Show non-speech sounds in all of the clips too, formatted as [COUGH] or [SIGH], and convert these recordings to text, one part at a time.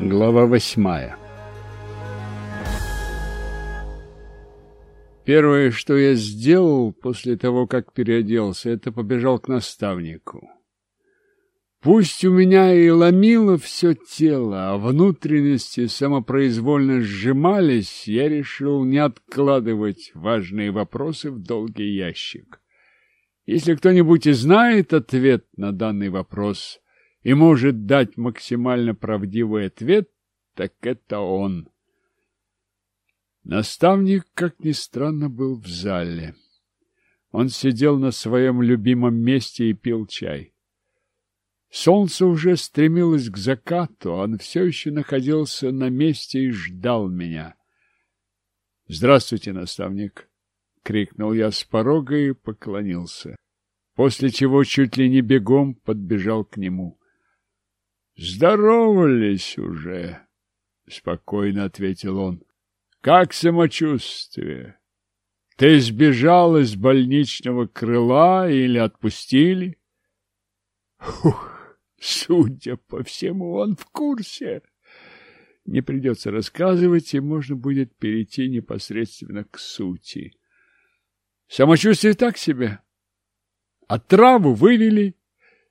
Глава восьмая Первое, что я сделал после того, как переоделся, это побежал к наставнику. Пусть у меня и ломило все тело, а внутренности самопроизвольно сжимались, я решил не откладывать важные вопросы в долгий ящик. Если кто-нибудь и знает ответ на данный вопрос и может дать максимально правдивый ответ, так это он. Наставник, как ни странно, был в зале. Он сидел на своем любимом месте и пил чай. Солнце уже стремилось к закату, он все еще находился на месте и ждал меня. — Здравствуйте, наставник! — крикнул я с порога и поклонился, после чего чуть ли не бегом подбежал к нему. — Здоровались уже! — спокойно ответил он. — Как самочувствие? Ты сбежал из больничного крыла или отпустили? — Хух! Судя по всему, он в курсе. Не придется рассказывать, и можно будет перейти непосредственно к сути. Самочувствие так себе. А траву вывели.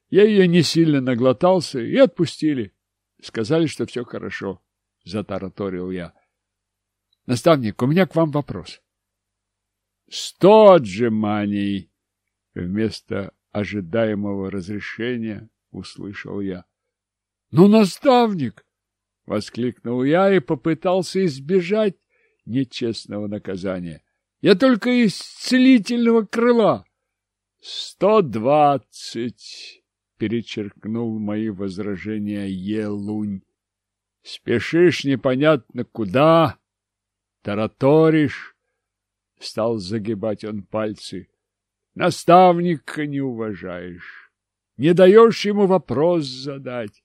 Я ее не сильно наглотался и отпустили. Сказали, что все хорошо. Затараторил я. Наставник, у меня к вам вопрос. Сто отжиманий вместо ожидаемого разрешения — услышал я. — Ну, наставник! — воскликнул я и попытался избежать нечестного наказания. — Я только из целительного крыла. — Сто двадцать! — перечеркнул мои возражения Елунь. — Спешишь непонятно куда, тараторишь. Стал загибать он пальцы. Наставника не уважаешь не даешь ему вопрос задать.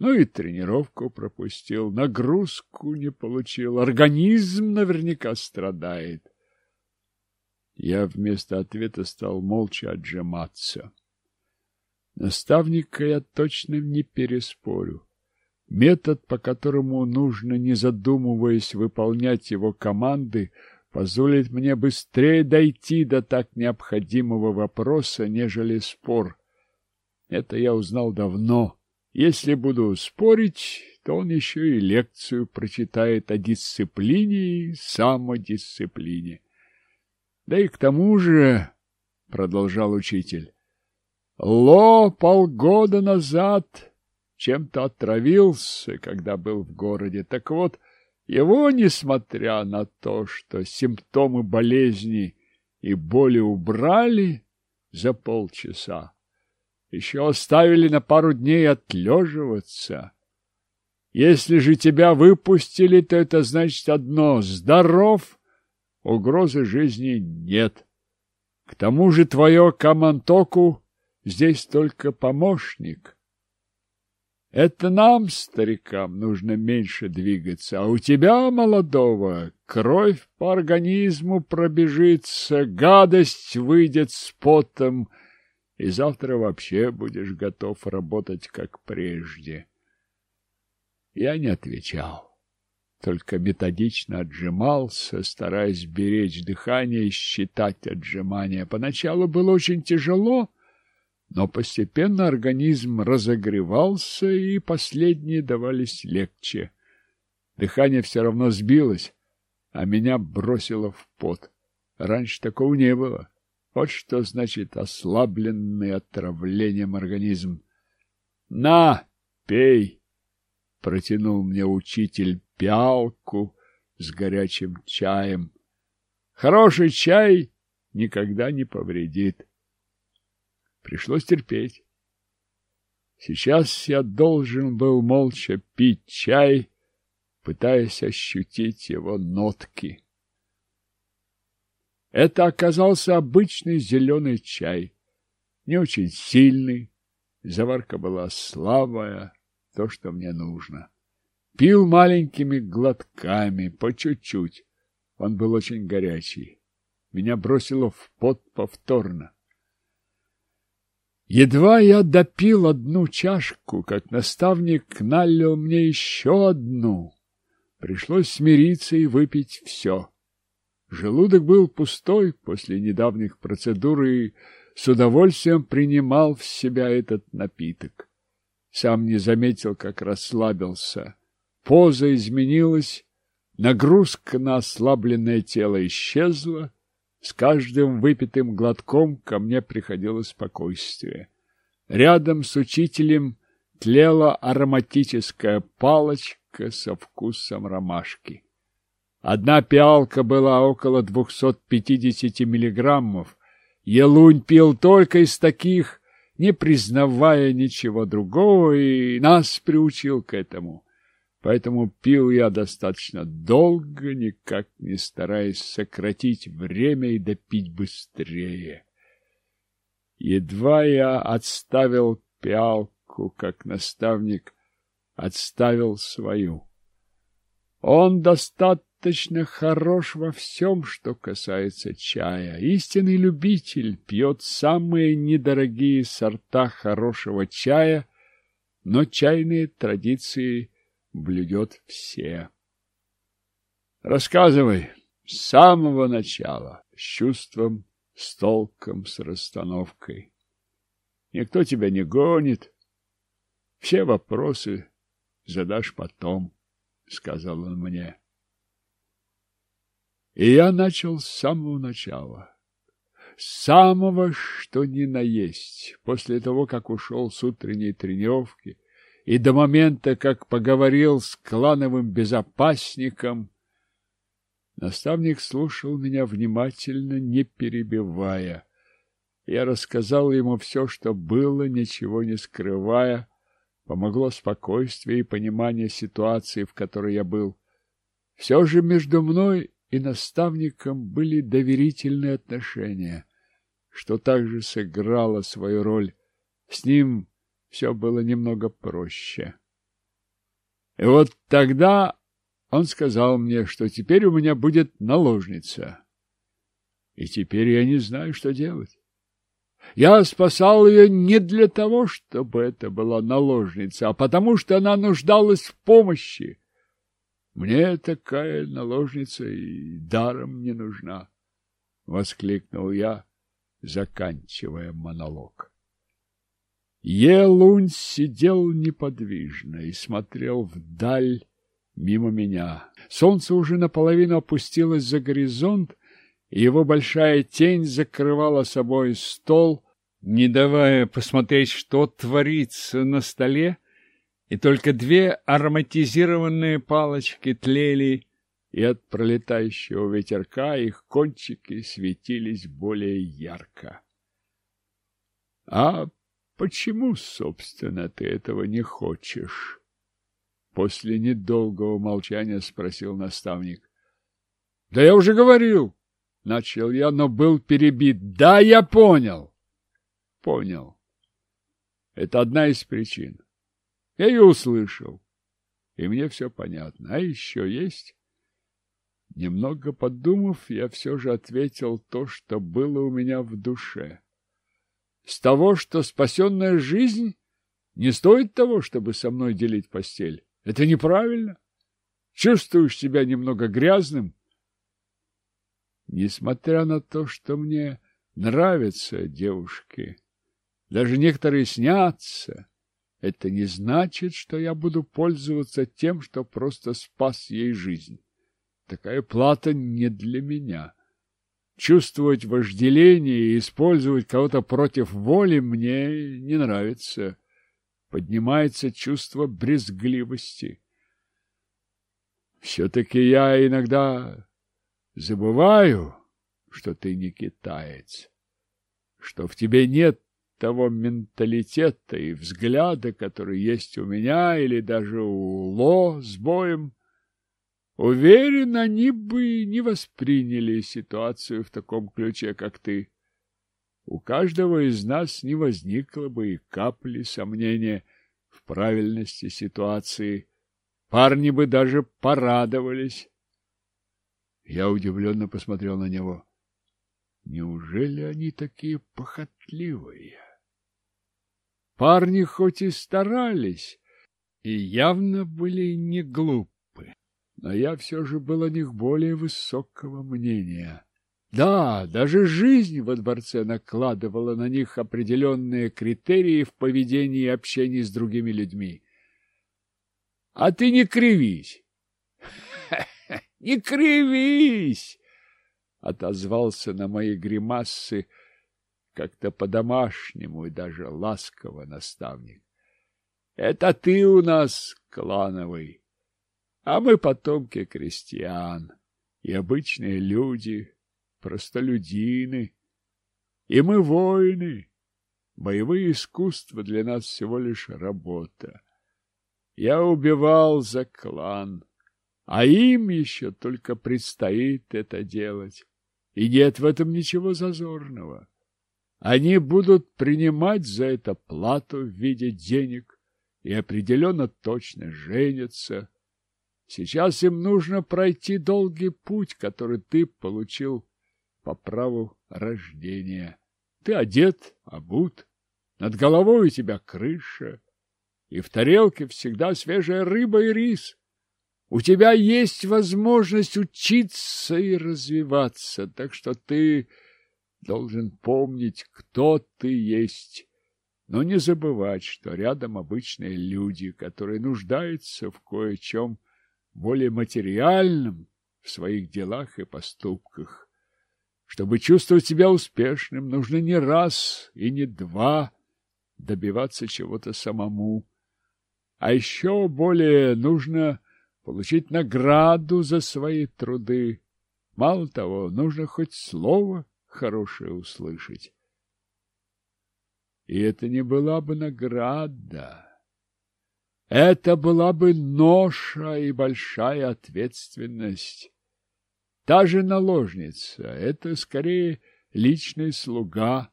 Ну и тренировку пропустил, нагрузку не получил, организм наверняка страдает. Я вместо ответа стал молча отжиматься. Наставника я точно не переспорю. Метод, по которому нужно, не задумываясь, выполнять его команды, позволит мне быстрее дойти до так необходимого вопроса, нежели спор. Это я узнал давно. Если буду спорить, то он еще и лекцию прочитает о дисциплине и самодисциплине. Да и к тому же, — продолжал учитель, — Ло полгода назад чем-то отравился, когда был в городе. Так вот, его, несмотря на то, что симптомы болезни и боли убрали за полчаса, еще оставили на пару дней отлеживаться. Если же тебя выпустили, то это значит одно — здоров, угрозы жизни нет. К тому же твое Камантоку здесь только помощник. Это нам, старикам, нужно меньше двигаться, а у тебя, молодого, кровь по организму пробежится, гадость выйдет с потом — и завтра вообще будешь готов работать как прежде. Я не отвечал, только методично отжимался, стараясь беречь дыхание и считать отжимания. Поначалу было очень тяжело, но постепенно организм разогревался, и последние давались легче. Дыхание все равно сбилось, а меня бросило в пот. Раньше такого не было. Вот что значит ослабленный отравлением организм. На, пей! Протянул мне учитель пиалку с горячим чаем. Хороший чай никогда не повредит. Пришлось терпеть. Сейчас я должен был молча пить чай, пытаясь ощутить его нотки. Это оказался обычный зеленый чай, не очень сильный, заварка была слабая, то, что мне нужно. Пил маленькими глотками, по чуть-чуть. Он был очень горячий. Меня бросило в пот повторно. Едва я допил одну чашку, как наставник налил мне еще одну. Пришлось смириться и выпить все. Желудок был пустой после недавних процедур и с удовольствием принимал в себя этот напиток. Сам не заметил, как расслабился. Поза изменилась, нагрузка на ослабленное тело исчезла, с каждым выпитым глотком ко мне приходило спокойствие. Рядом с учителем тлела ароматическая палочка со вкусом ромашки. Одна пиалка была около двухсот пятидесяти миллиграммов. Елунь пил только из таких, не признавая ничего другого, и нас приучил к этому. Поэтому пил я достаточно долго, никак не стараясь сократить время и допить быстрее. Едва я отставил пиалку, как наставник отставил свою. Он достаточно хорош во всем, что касается чая. Истинный любитель пьет самые недорогие сорта хорошего чая, но чайные традиции – блюдет все. Рассказывай с самого начала, с чувством, с толком, с расстановкой. Никто тебя не гонит. Все вопросы задашь потом, — сказал он мне. И я начал с самого начала. Самого, что ни на есть. После того, как ушел с утренней тренировки, и до момента, как поговорил с клановым безопасником, наставник слушал меня внимательно, не перебивая. Я рассказал ему все, что было, ничего не скрывая. Помогло спокойствие и понимание ситуации, в которой я был. Все же между мной и наставником были доверительные отношения, что также сыграло свою роль. С ним все было немного проще. И вот тогда он сказал мне, что теперь у меня будет наложница. И теперь я не знаю, что делать. Я спасал ее не для того, чтобы это была наложница, а потому что она нуждалась в помощи. Мне такая наложница и даром не нужна, — воскликнул я, заканчивая монолог. Елунь сидел неподвижно и смотрел вдаль мимо меня. Солнце уже наполовину опустилось за горизонт, и его большая тень закрывала собой стол, не давая посмотреть, что творится на столе, и только две ароматизированные палочки тлели, и от пролетающего ветерка их кончики светились более ярко. А Почему, собственно, ты этого не хочешь? После недолгого молчания спросил наставник. Да я уже говорил, начал я, но был перебит. Да, я понял. Понял. Это одна из причин. Я ее услышал, и мне все понятно. А еще есть? Немного подумав, я все же ответил то, что было у меня в душе с того, что спасенная жизнь не стоит того, чтобы со мной делить постель. Это неправильно. Чувствуешь себя немного грязным? Несмотря на то, что мне нравятся девушки, даже некоторые снятся, это не значит, что я буду пользоваться тем, что просто спас ей жизнь. Такая плата не для меня. Чувствовать вожделение и использовать кого-то против воли мне не нравится. Поднимается чувство брезгливости. Все-таки я иногда забываю, что ты не китаец, что в тебе нет того менталитета и взгляда, который есть у меня или даже у Ло с боем. Уверен, они бы не восприняли ситуацию в таком ключе, как ты. У каждого из нас не возникло бы и капли сомнения в правильности ситуации. Парни бы даже порадовались. Я удивленно посмотрел на него. Неужели они такие похотливые? Парни хоть и старались, и явно были не глупы, но я все же был о них более высокого мнения. Да, даже жизнь во дворце накладывала на них определенные критерии в поведении и общении с другими людьми. А ты не кривись! [LAUGHS] Не кривись! Отозвался на мои гримасы как-то по-домашнему и даже ласково наставник. Это ты у нас клановый, а мы потомки крестьян и обычные люди, простолюдины, и мы воины. Боевые искусства для нас всего лишь работа. Я убивал за клан, а им еще только предстоит это делать. И нет в этом ничего зазорного. Они будут принимать за это плату в виде денег и определенно точно женятся. Сейчас им нужно пройти долгий путь, который ты получил по праву рождения. Ты одет, обут, над головой у тебя крыша, и в тарелке всегда свежая рыба и рис. У тебя есть возможность учиться и развиваться, так что ты должен помнить, кто ты есть, но не забывать, что рядом обычные люди, которые нуждаются в кое-чем более материальном в своих делах и поступках. Чтобы чувствовать себя успешным, нужно не раз и не два добиваться чего-то самому. А еще более нужно получить награду за свои труды. Мало того, нужно хоть слово хорошее услышать. И это не была бы награда. Это была бы ноша и большая ответственность. Та же наложница — это скорее личный слуга,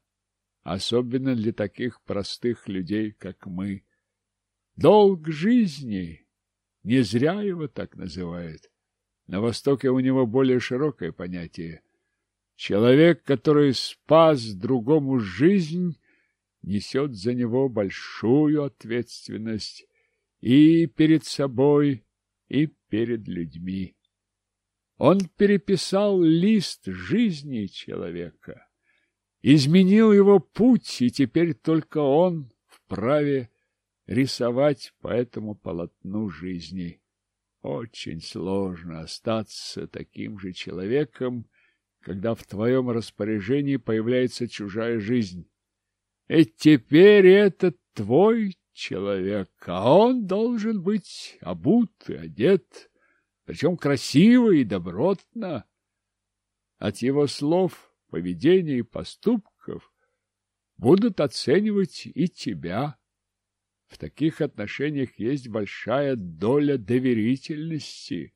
особенно для таких простых людей, как мы. Долг жизни, не зря его так называют. На Востоке у него более широкое понятие. Человек, который спас другому жизнь, несет за него большую ответственность и перед собой, и перед людьми. Он переписал лист жизни человека, изменил его путь, и теперь только он вправе рисовать по этому полотну жизни. Очень сложно остаться таким же человеком, когда в твоем распоряжении появляется чужая жизнь. И теперь это твой человек, а он должен быть обут и одет, причем красиво и добротно. От его слов, поведения и поступков будут оценивать и тебя. В таких отношениях есть большая доля доверительности.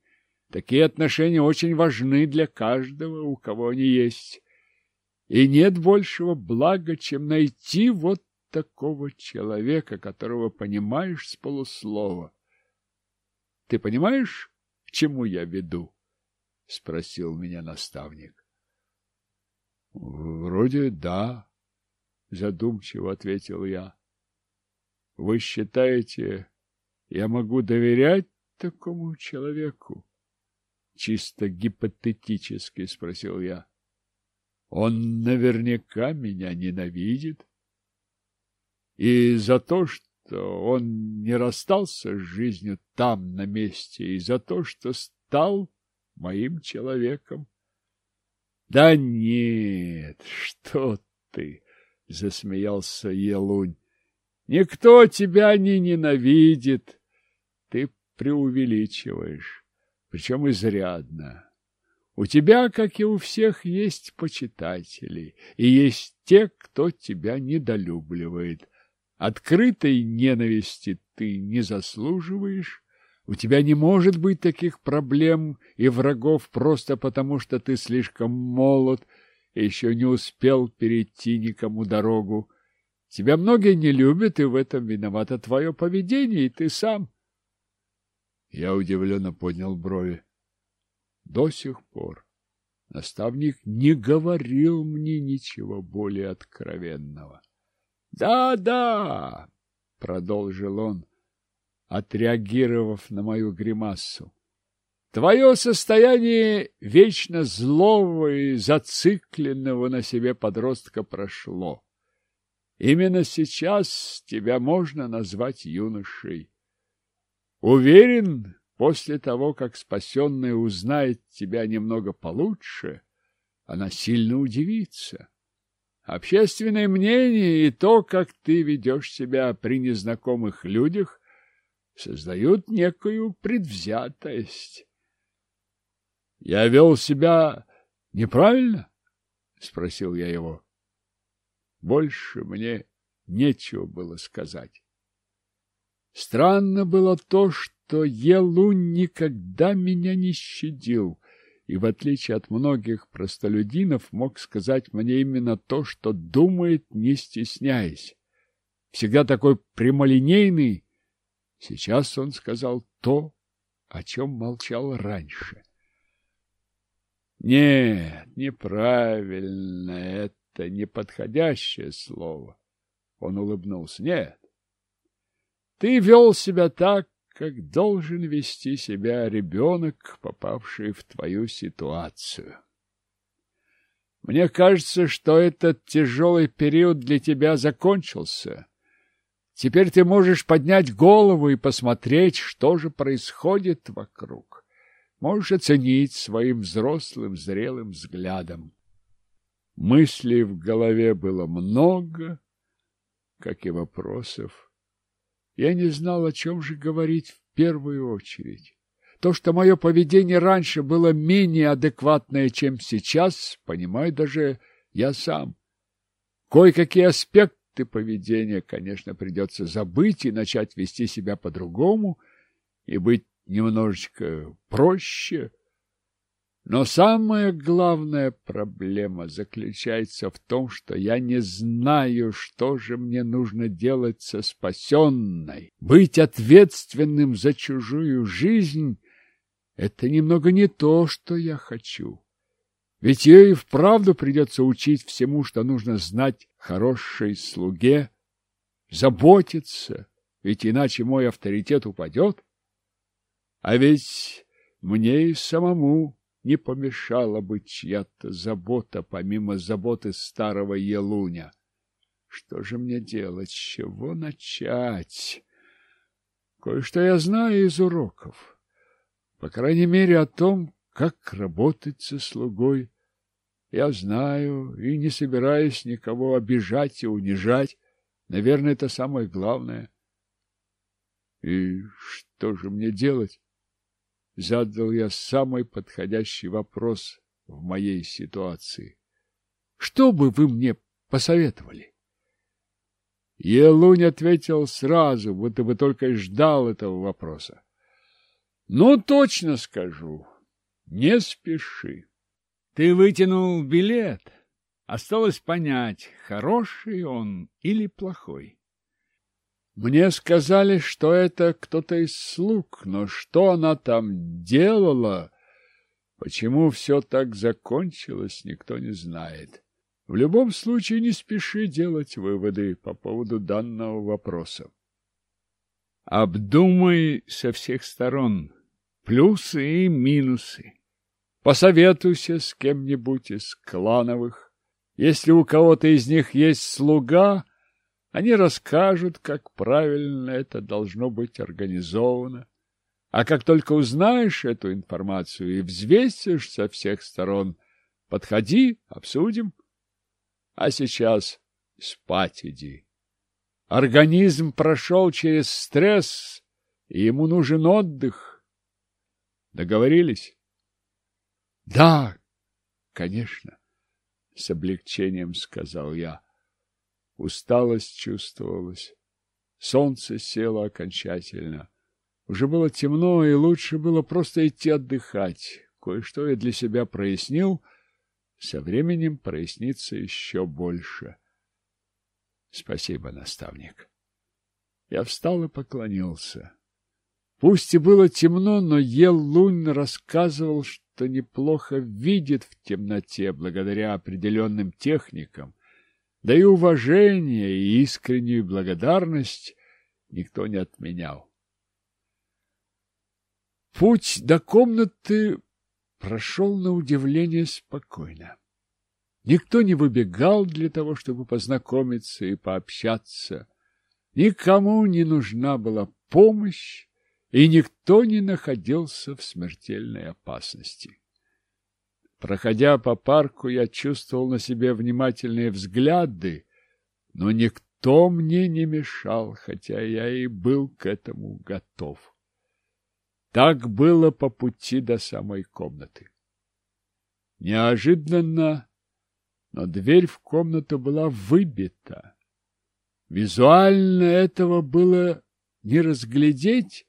Такие отношения очень важны для каждого, у кого они есть. И нет большего блага, чем найти вот такого человека, которого понимаешь с полуслова. Ты понимаешь, к чему я веду? — спросил меня наставник. — Вроде да, — задумчиво ответил я. — Вы считаете, я могу доверять такому человеку? Чисто гипотетически спросил я. Он наверняка меня ненавидит. И за то, что он не расстался с жизнью там, на месте, и за то, что стал моим человеком. — Да нет, что ты! — засмеялся Елунь. — Никто тебя не ненавидит. Ты преувеличиваешь, причем изрядно. У тебя, как и у всех, есть почитатели, и есть те, кто тебя недолюбливает. Открытой ненависти ты не заслуживаешь. У тебя не может быть таких проблем и врагов просто потому, что ты слишком молод и еще не успел перейти никому дорогу. Тебя многие не любят, и в этом виновато твое поведение, и ты сам. Я удивленно поднял брови. До сих пор наставник не говорил мне ничего более откровенного. Да, да, продолжил он, отреагировав на мою гримассу. Твое состояние вечно злого и зацикленного на себе подростка прошло. Именно сейчас тебя можно назвать юношей. Уверен, после того, как спасенная узнает тебя немного получше, она сильно удивится. Общественное мнение и то, как ты ведешь себя при незнакомых людях, создают некую предвзятость. Я вел себя неправильно? Спросил я его. Больше мне нечего было сказать. Странно было то, что Елун никогда меня не щадил, и, в отличие от многих простолюдинов, мог сказать мне именно то, что думает, не стесняясь. Всегда такой прямолинейный, сейчас он сказал то, о чем молчал раньше. Нет, неправильно, это неподходящее слово. Он улыбнулся. Нет. Ты вел себя так, как должен вести себя ребенок, попавший в твою ситуацию. Мне кажется, что этот тяжелый период для тебя закончился. Теперь ты можешь поднять голову и посмотреть, что же происходит вокруг можешь оценить своим взрослым зрелым взглядом. Мыслей в голове было много, как и вопросов. Я не знал, о чем же говорить в первую очередь. То, что мое поведение раньше было менее адекватное, чем сейчас, понимаю даже я сам. Кое-какие аспекты поведения, конечно, придется забыть и начать вести себя по-другому и быть немножечко проще. Но самая главная проблема заключается в том, что я не знаю, что же мне нужно делать со спасенной. Быть ответственным за чужую жизнь — это немного не то, что я хочу. Ведь и вправду придется учить всему, что нужно знать хорошей слуге, заботиться, ведь иначе мой авторитет упадет. А ведь мне и самому не помешала бы чья-то забота, помимо заботы старого Елуня. Что же мне делать? Чего начать? Кое-что я знаю из уроков. По крайней мере, о том, как работать со слугой. Я знаю и не собираюсь никого обижать и унижать. Наверное, это самое главное. И что же мне делать? Задал я самый подходящий вопрос в моей ситуации. Что бы вы мне посоветовали? Елунь ответил сразу, будто бы только и ждал этого вопроса. Ну, точно скажу, не спеши. Ты вытянул билет. Осталось понять, хороший он или плохой. Мне сказали, что это кто-то из слуг, но что она там делала, почему все так закончилось, никто не знает. В любом случае не спеши делать выводы по поводу данного вопроса. Обдумай со всех сторон плюсы и минусы. Посоветуйся с кем-нибудь из клановых. Если у кого-то из них есть слуга, они расскажут, как правильно это должно быть организовано. А как только узнаешь эту информацию и взвесишь со всех сторон, подходи, обсудим. А сейчас спать иди. Организм прошел через стресс, и ему нужен отдых. Договорились? Да, конечно, с облегчением сказал я. Усталость чувствовалась. Солнце село окончательно. Уже было темно, и лучше было просто идти отдыхать. Кое-что я для себя прояснил. Со временем прояснится еще больше. Спасибо, наставник. Я встал и поклонился. Пусть и было темно, но Ел Лунь рассказывал, что неплохо видит в темноте благодаря определенным техникам да и уважение и искреннюю благодарность никто не отменял. Путь до комнаты прошел на удивление спокойно. Никто не выбегал для того, чтобы познакомиться и пообщаться. Никому не нужна была помощь, и никто не находился в смертельной опасности. Проходя по парку, я чувствовал на себе внимательные взгляды, но никто мне не мешал, хотя я и был к этому готов. Так было по пути до самой комнаты. Неожиданно, но дверь в комнату была выбита. Визуально этого было не разглядеть.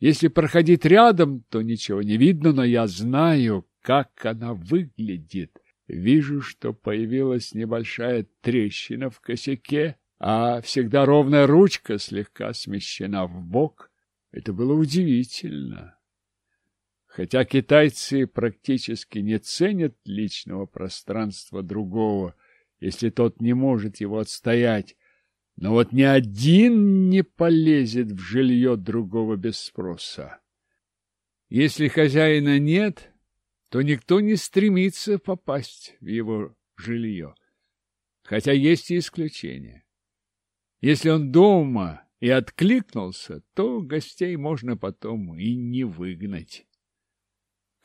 Если проходить рядом, то ничего не видно, но я знаю, как она выглядит. Вижу, что появилась небольшая трещина в косяке, а всегда ровная ручка слегка смещена в бок. Это было удивительно. Хотя китайцы практически не ценят личного пространства другого, если тот не может его отстоять, но вот ни один не полезет в жилье другого без спроса. Если хозяина нет, то никто не стремится попасть в его жилье, хотя есть и исключения. Если он дома и откликнулся, то гостей можно потом и не выгнать.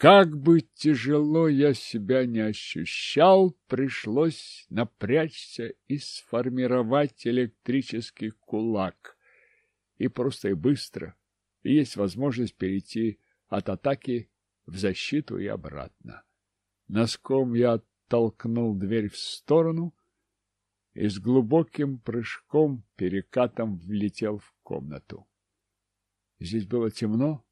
Как бы тяжело я себя не ощущал, пришлось напрячься и сформировать электрический кулак. И просто и быстро. И есть возможность перейти от атаки в защиту и обратно. Носком я оттолкнул дверь в сторону и с глубоким прыжком перекатом влетел в комнату. Здесь было темно,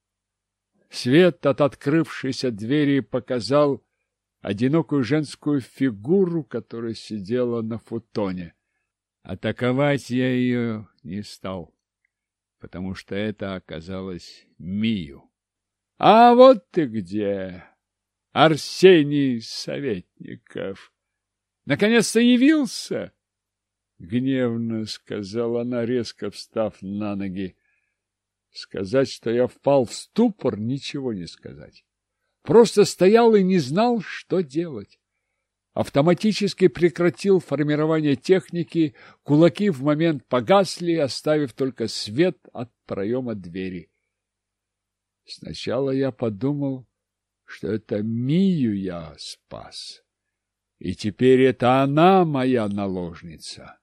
Свет от открывшейся двери показал одинокую женскую фигуру, которая сидела на футоне. Атаковать я ее не стал, потому что это оказалось Мию. — А вот ты где, Арсений Советников! Наконец-то явился! — гневно сказала она, резко встав на ноги. Сказать, что я впал в ступор, ничего не сказать. Просто стоял и не знал, что делать. Автоматически прекратил формирование техники, кулаки в момент погасли, оставив только свет от проема двери. Сначала я подумал, что это Мию я спас, и теперь это она моя наложница.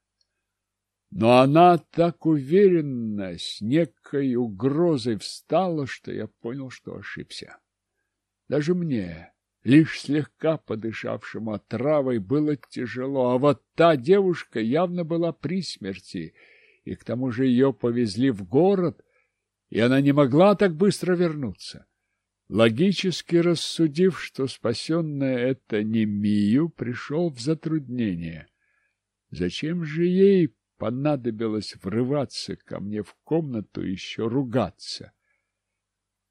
Но она так уверенно, с некой угрозой встала, что я понял, что ошибся. Даже мне, лишь слегка подышавшему отравой, было тяжело, а вот та девушка явно была при смерти, и к тому же ее повезли в город, и она не могла так быстро вернуться. Логически рассудив, что спасенная это не Мию, пришел в затруднение. Зачем же ей понадобилось врываться ко мне в комнату и еще ругаться.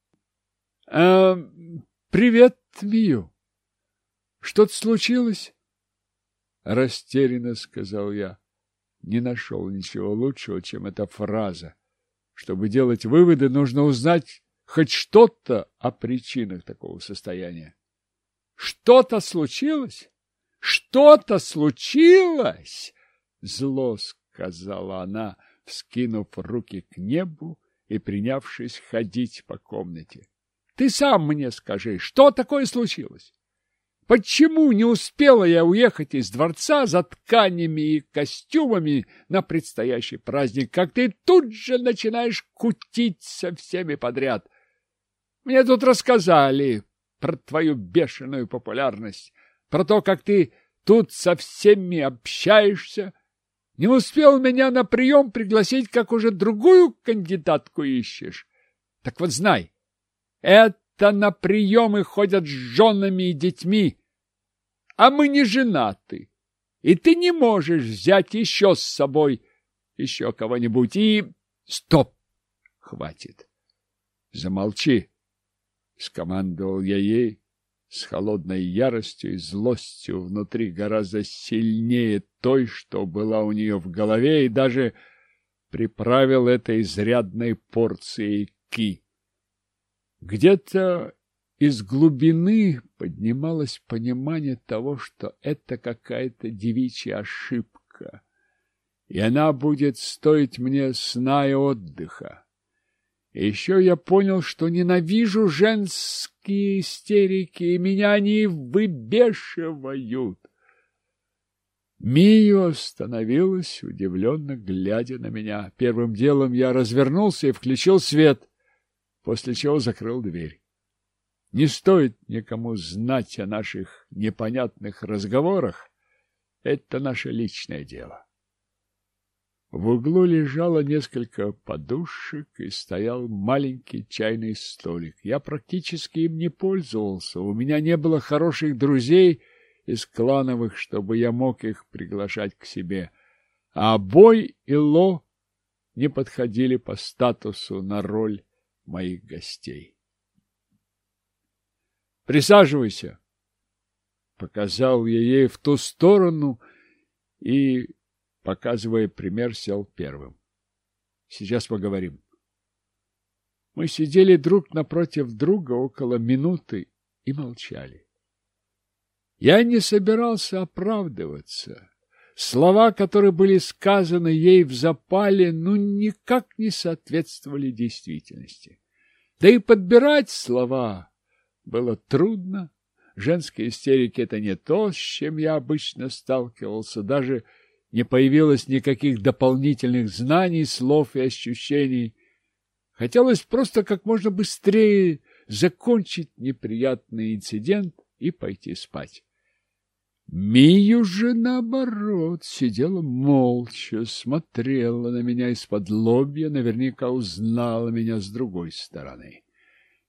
— А, привет, Мию. Что-то случилось? — растерянно сказал я. Не нашел ничего лучшего, чем эта фраза. Чтобы делать выводы, нужно узнать хоть что-то о причинах такого состояния. — Что-то случилось? Что-то случилось? Зло сказала она, вскинув руки к небу и принявшись ходить по комнате. Ты сам мне скажи, что такое случилось? Почему не успела я уехать из дворца за тканями и костюмами на предстоящий праздник, как ты тут же начинаешь кутить со всеми подряд? Мне тут рассказали про твою бешеную популярность, про то, как ты тут со всеми общаешься, не успел меня на прием пригласить, как уже другую кандидатку ищешь. Так вот знай, это на приемы ходят с женами и детьми, а мы не женаты, и ты не можешь взять еще с собой еще кого-нибудь и... Стоп! Хватит. Замолчи, — скомандовал я ей с холодной яростью и злостью внутри гораздо сильнее той, что была у нее в голове, и даже приправил это изрядной порцией ки. Где-то из глубины поднималось понимание того, что это какая-то девичья ошибка, и она будет стоить мне сна и отдыха. И еще я понял, что ненавижу женские истерики, и меня они выбешивают. Мию остановилась, удивленно глядя на меня. Первым делом я развернулся и включил свет, после чего закрыл дверь. Не стоит никому знать о наших непонятных разговорах. Это наше личное дело. В углу лежало несколько подушек и стоял маленький чайный столик. Я практически им не пользовался. У меня не было хороших друзей из клановых, чтобы я мог их приглашать к себе. А Бой и Ло не подходили по статусу на роль моих гостей. Присаживайся. Показал я ей в ту сторону и, показывая пример, сел первым. Сейчас поговорим. Мы сидели друг напротив друга около минуты и молчали. Я не собирался оправдываться. Слова, которые были сказаны ей в запале, ну никак не соответствовали действительности. Да и подбирать слова было трудно. Женские истерики — это не то, с чем я обычно сталкивался. Даже не появилось никаких дополнительных знаний, слов и ощущений. Хотелось просто как можно быстрее закончить неприятный инцидент и пойти спать. Мию же, наоборот, сидела молча, смотрела на меня из-под лобья, наверняка узнала меня с другой стороны.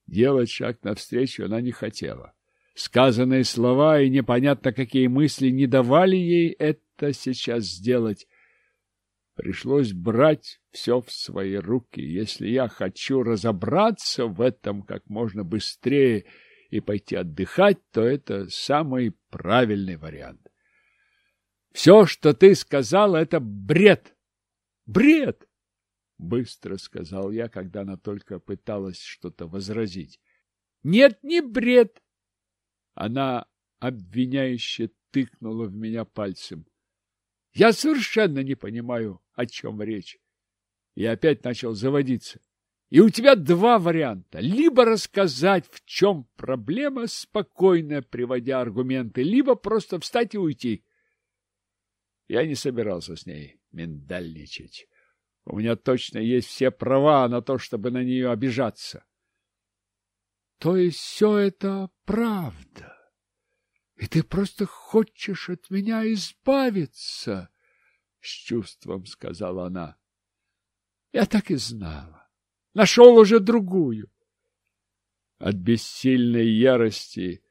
Делать шаг навстречу она не хотела. Сказанные слова и непонятно какие мысли не давали ей это сейчас сделать. Пришлось брать все в свои руки. Если я хочу разобраться в этом как можно быстрее и пойти отдыхать, то это самый правильный вариант. Все, что ты сказала, это бред. Бред! — быстро сказал я, когда она только пыталась что-то возразить. — Нет, не бред! Она обвиняюще тыкнула в меня пальцем. — Я совершенно не понимаю, о чем речь. Я опять начал заводиться. И у тебя два варианта. Либо рассказать, в чем проблема, спокойно приводя аргументы, либо просто встать и уйти. Я не собирался с ней миндальничать. У меня точно есть все права на то, чтобы на нее обижаться. То есть все это правда? И ты просто хочешь от меня избавиться? С чувством сказала она. Я так и знала. Нашел уже другую. От бессильной ярости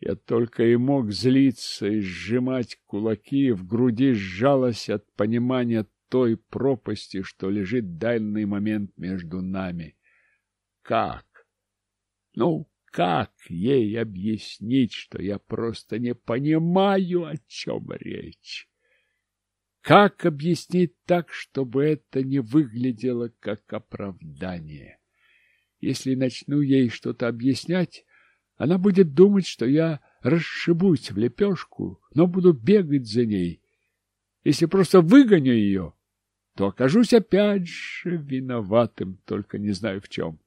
я только и мог злиться и сжимать кулаки, в груди сжалось от понимания той пропасти, что лежит данный момент между нами. Как? Ну, как ей объяснить, что я просто не понимаю, о чем речь? Как объяснить так, чтобы это не выглядело как оправдание? Если начну ей что-то объяснять, она будет думать, что я расшибусь в лепешку, но буду бегать за ней. Если просто выгоню ее, то окажусь опять же виноватым, только не знаю в чем.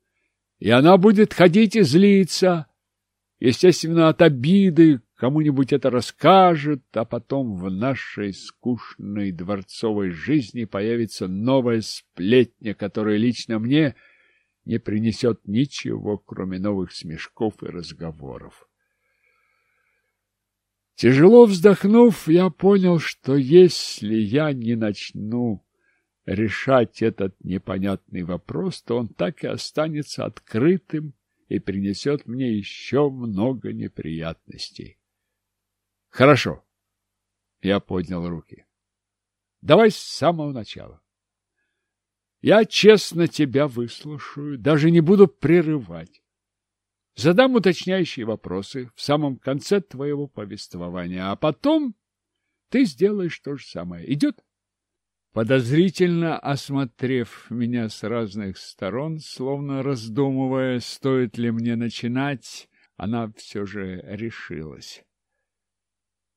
И она будет ходить и злиться, естественно, от обиды, кому-нибудь это расскажет, а потом в нашей скучной дворцовой жизни появится новая сплетня, которая лично мне не принесет ничего, кроме новых смешков и разговоров. Тяжело вздохнув, я понял, что если я не начну решать этот непонятный вопрос, то он так и останется открытым и принесет мне еще много неприятностей. Хорошо. Я поднял руки. Давай с самого начала. Я честно тебя выслушаю, даже не буду прерывать. Задам уточняющие вопросы в самом конце твоего повествования, а потом ты сделаешь то же самое. Идет? Подозрительно осмотрев меня с разных сторон, словно раздумывая, стоит ли мне начинать, она все же решилась.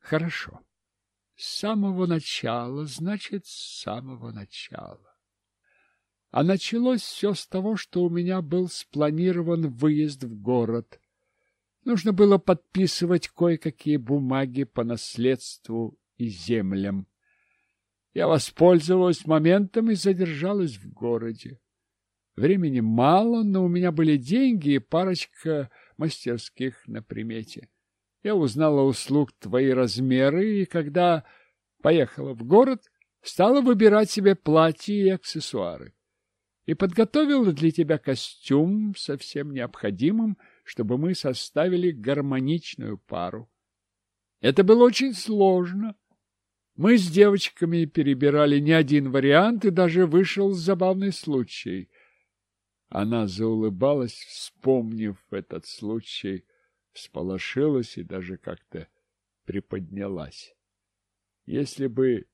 Хорошо. С самого начала, значит, с самого начала. А началось все с того, что у меня был спланирован выезд в город. Нужно было подписывать кое-какие бумаги по наследству и землям. Я воспользовалась моментом и задержалась в городе. Времени мало, но у меня были деньги и парочка мастерских на примете. Я узнала услуг твои размеры, и когда поехала в город, стала выбирать себе платье и аксессуары. И подготовила для тебя костюм со всем необходимым, чтобы мы составили гармоничную пару. Это было очень сложно. Мы с девочками перебирали не один вариант, и даже вышел забавный случай. Она заулыбалась, вспомнив этот случай, всполошилась и даже как-то приподнялась. Если бы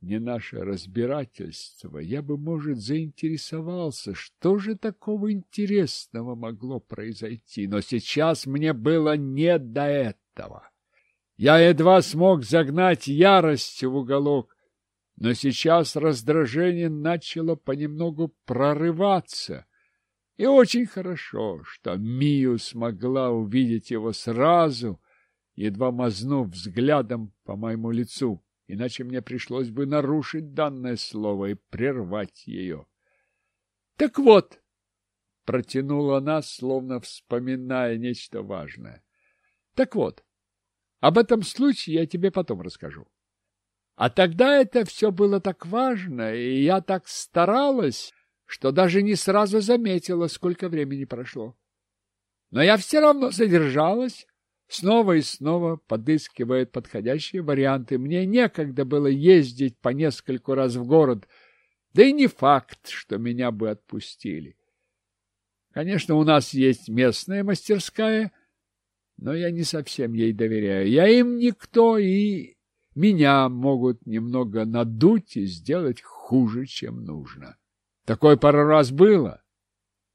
не наше разбирательство, я бы, может, заинтересовался, что же такого интересного могло произойти, но сейчас мне было не до этого. Я едва смог загнать ярость в уголок, но сейчас раздражение начало понемногу прорываться. И очень хорошо, что Мию смогла увидеть его сразу, едва мазнув взглядом по моему лицу, иначе мне пришлось бы нарушить данное слово и прервать ее. — Так вот, — протянула она, словно вспоминая нечто важное. — Так вот, об этом случае я тебе потом расскажу. А тогда это все было так важно, и я так старалась, что даже не сразу заметила, сколько времени прошло. Но я все равно задержалась, снова и снова подыскивая подходящие варианты. Мне некогда было ездить по нескольку раз в город, да и не факт, что меня бы отпустили. Конечно, у нас есть местная мастерская, но я не совсем ей доверяю. Я им никто, и меня могут немного надуть и сделать хуже, чем нужно. Такое пару раз было.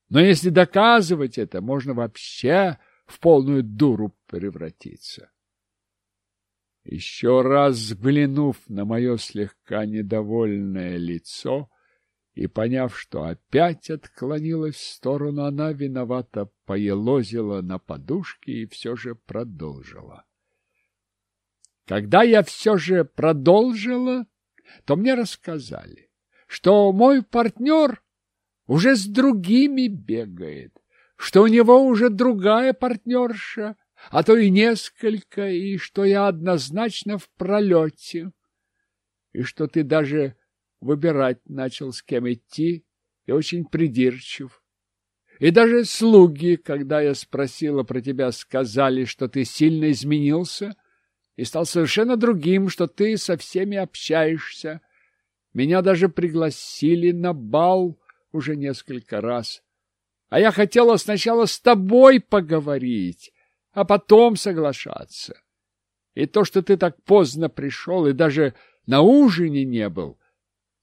Но если доказывать это, можно вообще в полную дуру превратиться. Еще раз взглянув на мое слегка недовольное лицо и поняв, что опять отклонилась в сторону, она виновато поелозила на подушке и все же продолжила. Когда я все же продолжила, то мне рассказали, что мой партнер уже с другими бегает, что у него уже другая партнерша, а то и несколько, и что я однозначно в пролете, и что ты даже выбирать начал, с кем идти, и очень придирчив. И даже слуги, когда я спросила про тебя, сказали, что ты сильно изменился и стал совершенно другим, что ты со всеми общаешься, меня даже пригласили на бал уже несколько раз. А я хотела сначала с тобой поговорить, а потом соглашаться. И то, что ты так поздно пришел и даже на ужине не был,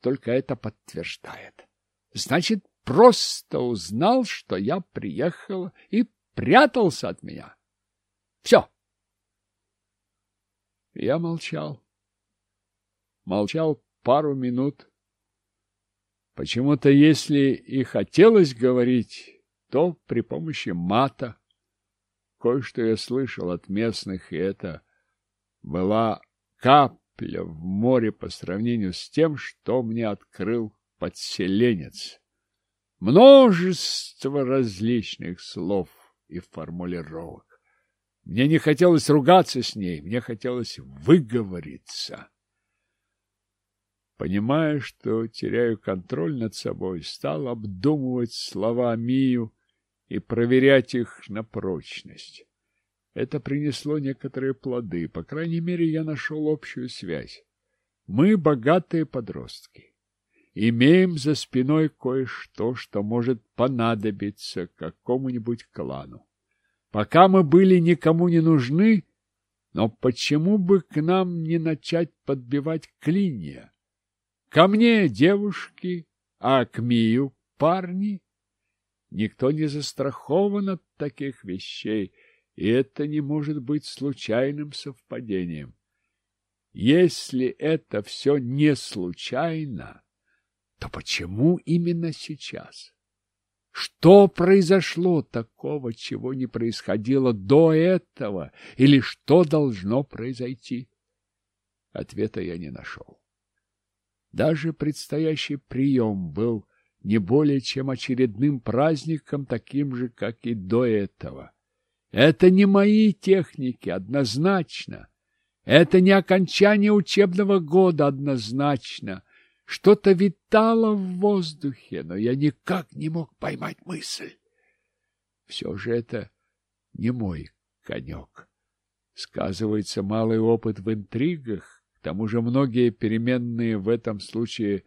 только это подтверждает. Значит, просто узнал, что я приехала и прятался от меня. Все. Я молчал. Молчал пару минут. Почему-то, если и хотелось говорить, то при помощи мата. Кое-что я слышал от местных, и это была капля в море по сравнению с тем, что мне открыл подселенец. Множество различных слов и формулировок. Мне не хотелось ругаться с ней, мне хотелось выговориться. Понимая, что теряю контроль над собой, стал обдумывать слова Мию и проверять их на прочность. Это принесло некоторые плоды, по крайней мере, я нашел общую связь. Мы богатые подростки. Имеем за спиной кое-что, что может понадобиться какому-нибудь клану. Пока мы были никому не нужны, но почему бы к нам не начать подбивать клинья? Ко мне девушки, а к Мию парни. Никто не застрахован от таких вещей, и это не может быть случайным совпадением. Если это все не случайно, то почему именно сейчас? Что произошло такого, чего не происходило до этого, или что должно произойти? Ответа я не нашел. Даже предстоящий прием был не более чем очередным праздником, таким же, как и до этого. Это не мои техники, однозначно. Это не окончание учебного года, однозначно. Что-то витало в воздухе, но я никак не мог поймать мысль. Все же это не мой конек. Сказывается малый опыт в интригах, к тому же многие переменные в этом случае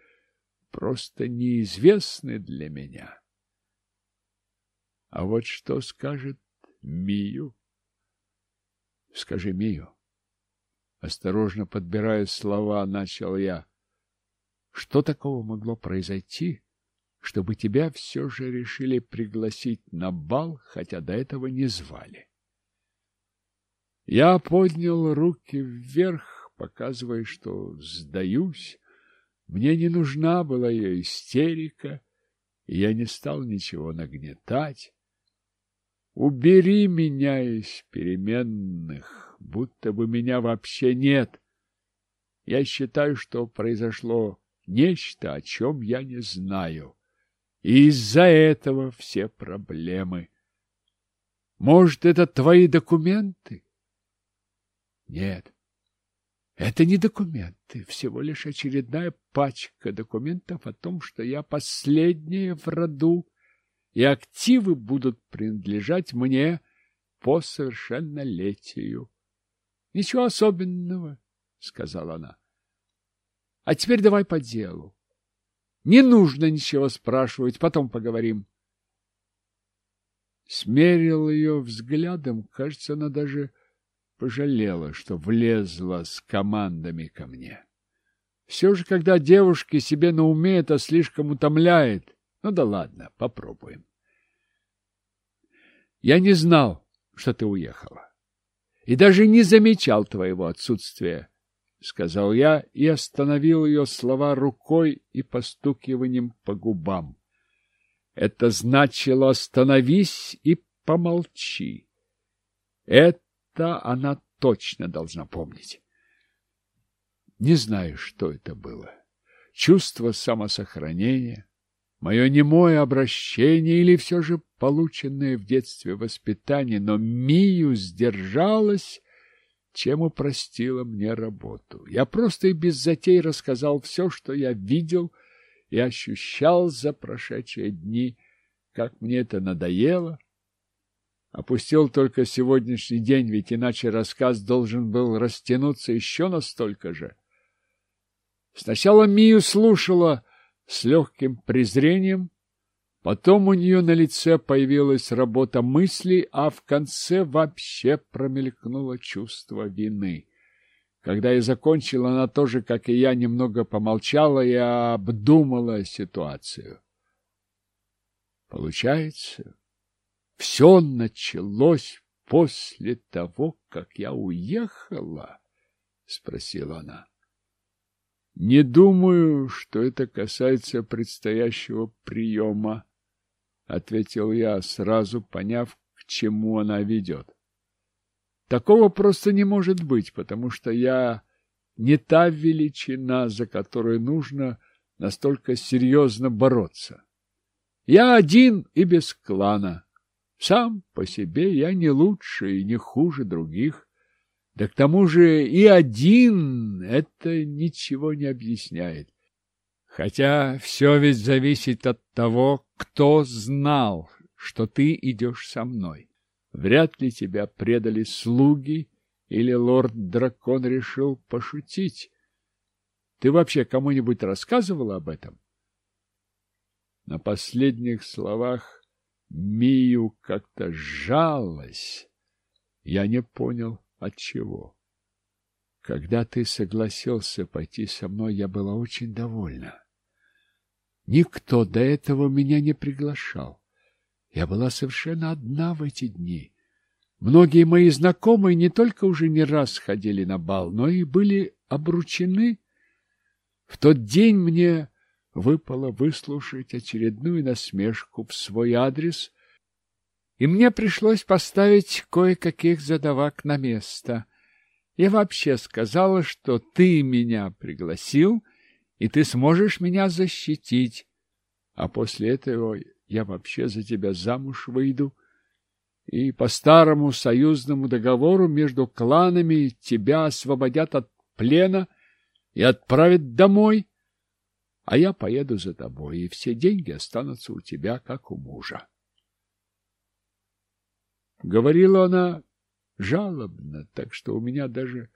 просто неизвестны для меня. А вот что скажет Мию? Скажи, Мию. Осторожно подбирая слова, начал я. Что такого могло произойти, чтобы тебя все же решили пригласить на бал, хотя до этого не звали? Я поднял руки вверх, показывая, что сдаюсь. Мне не нужна была ее истерика, и я не стал ничего нагнетать. Убери меня из переменных, будто бы меня вообще нет. Я считаю, что произошло нечто, о чем я не знаю. И из-за этого все проблемы. Может, это твои документы? Нет, это не документы, всего лишь очередная пачка документов о том, что я последняя в роду, и активы будут принадлежать мне по совершеннолетию. — Ничего особенного, — сказала она. А теперь давай по делу. Не нужно ничего спрашивать, потом поговорим. Смерил ее взглядом, кажется, она даже пожалела, что влезла с командами ко мне. Все же, когда девушки себе на уме, это слишком утомляет. Ну да ладно, попробуем. Я не знал, что ты уехала, и даже не замечал твоего отсутствия — сказал я и остановил ее слова рукой и постукиванием по губам. Это значило «остановись и помолчи». Это она точно должна помнить. Не знаю, что это было. Чувство самосохранения, мое немое обращение или все же полученное в детстве воспитание, но Мию сдержалась чем упростила мне работу. Я просто и без затей рассказал все, что я видел и ощущал за прошедшие дни, как мне это надоело. Опустил только сегодняшний день, ведь иначе рассказ должен был растянуться еще настолько же. Сначала Мию слушала с легким презрением, Потом у нее на лице появилась работа мыслей, а в конце вообще промелькнуло чувство вины. Когда я закончила, она тоже, как и я, немного помолчала и обдумала ситуацию. Получается, все началось после того, как я уехала? — спросила она. — Не думаю, что это касается предстоящего приема, — ответил я, сразу поняв, к чему она ведет. Такого просто не может быть, потому что я не та величина, за которую нужно настолько серьезно бороться. Я один и без клана. Сам по себе я не лучше и не хуже других. Да к тому же и один это ничего не объясняет. Хотя все ведь зависит от того, кто знал, что ты идешь со мной. Вряд ли тебя предали слуги или лорд-дракон решил пошутить. Ты вообще кому-нибудь рассказывала об этом? На последних словах Мию как-то сжалась. Я не понял, от чего. Когда ты согласился пойти со мной, я была очень довольна. Никто до этого меня не приглашал. Я была совершенно одна в эти дни. Многие мои знакомые не только уже не раз ходили на бал, но и были обручены. В тот день мне выпало выслушать очередную насмешку в свой адрес, и мне пришлось поставить кое-каких задавак на место. Я вообще сказала, что ты меня пригласил, и ты сможешь меня защитить, а после этого я вообще за тебя замуж выйду, и по старому союзному договору между кланами тебя освободят от плена и отправят домой, а я поеду за тобой, и все деньги останутся у тебя, как у мужа. Говорила она жалобно, так что у меня даже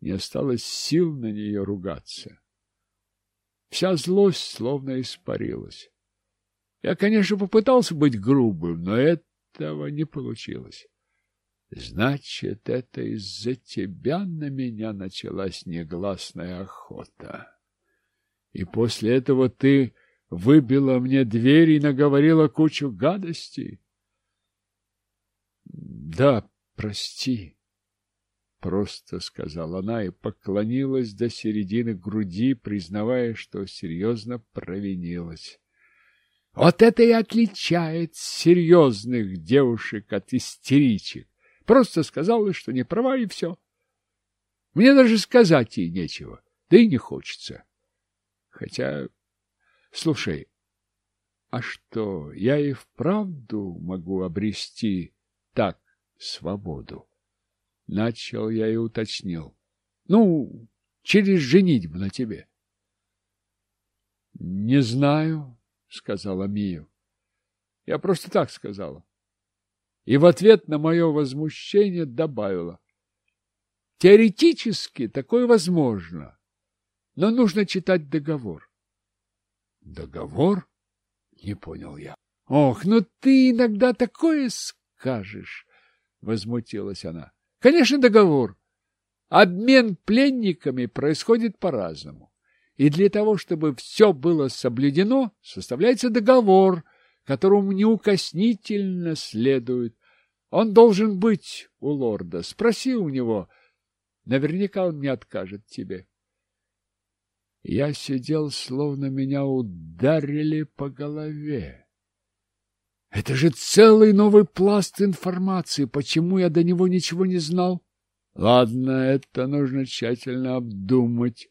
не осталось сил на нее ругаться. Вся злость словно испарилась. Я, конечно, попытался быть грубым, но этого не получилось. Значит, это из-за тебя на меня началась негласная охота. И после этого ты выбила мне дверь и наговорила кучу гадостей? Да, прости, просто сказала она и поклонилась до середины груди, признавая, что серьезно провинилась. Вот это и отличает серьезных девушек от истеричек. Просто сказала, что не права, и все. Мне даже сказать ей нечего, да и не хочется. Хотя, слушай, а что, я и вправду могу обрести так свободу? Начал я и уточнил. Ну, через женитьбу на тебе. Не знаю, сказала Мию. Я просто так сказала. И в ответ на мое возмущение добавила. Теоретически такое возможно, но нужно читать договор. Договор? Не понял я. Ох, ну ты иногда такое скажешь, возмутилась она. Конечно, договор. Обмен пленниками происходит по-разному и для того, чтобы все было соблюдено, составляется договор, которому неукоснительно следует. Он должен быть у лорда. Спроси у него. Наверняка он не откажет тебе. Я сидел, словно меня ударили по голове. Это же целый новый пласт информации. Почему я до него ничего не знал? Ладно, это нужно тщательно обдумать.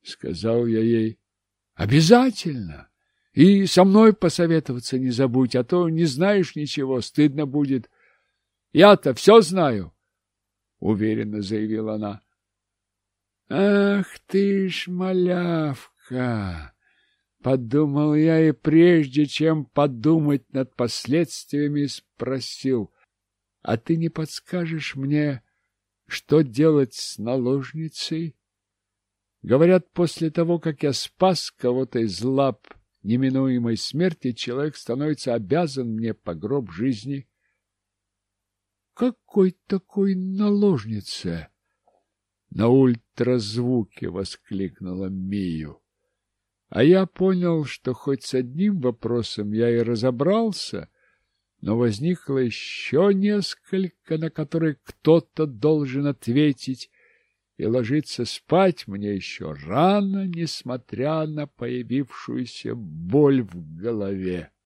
— сказал я ей. — Обязательно. И со мной посоветоваться не забудь, а то не знаешь ничего, стыдно будет. Я-то все знаю, — уверенно заявила она. — Ах ты ж малявка! Подумал я и прежде, чем подумать над последствиями, спросил, а ты не подскажешь мне, что делать с наложницей? Говорят, после того, как я спас кого-то из лап неминуемой смерти, человек становится обязан мне по гроб жизни. Какой такой наложница? На ультразвуке воскликнула Мию. А я понял, что хоть с одним вопросом я и разобрался, но возникло еще несколько, на которые кто-то должен ответить, и ложиться спать мне еще рано, несмотря на появившуюся боль в голове.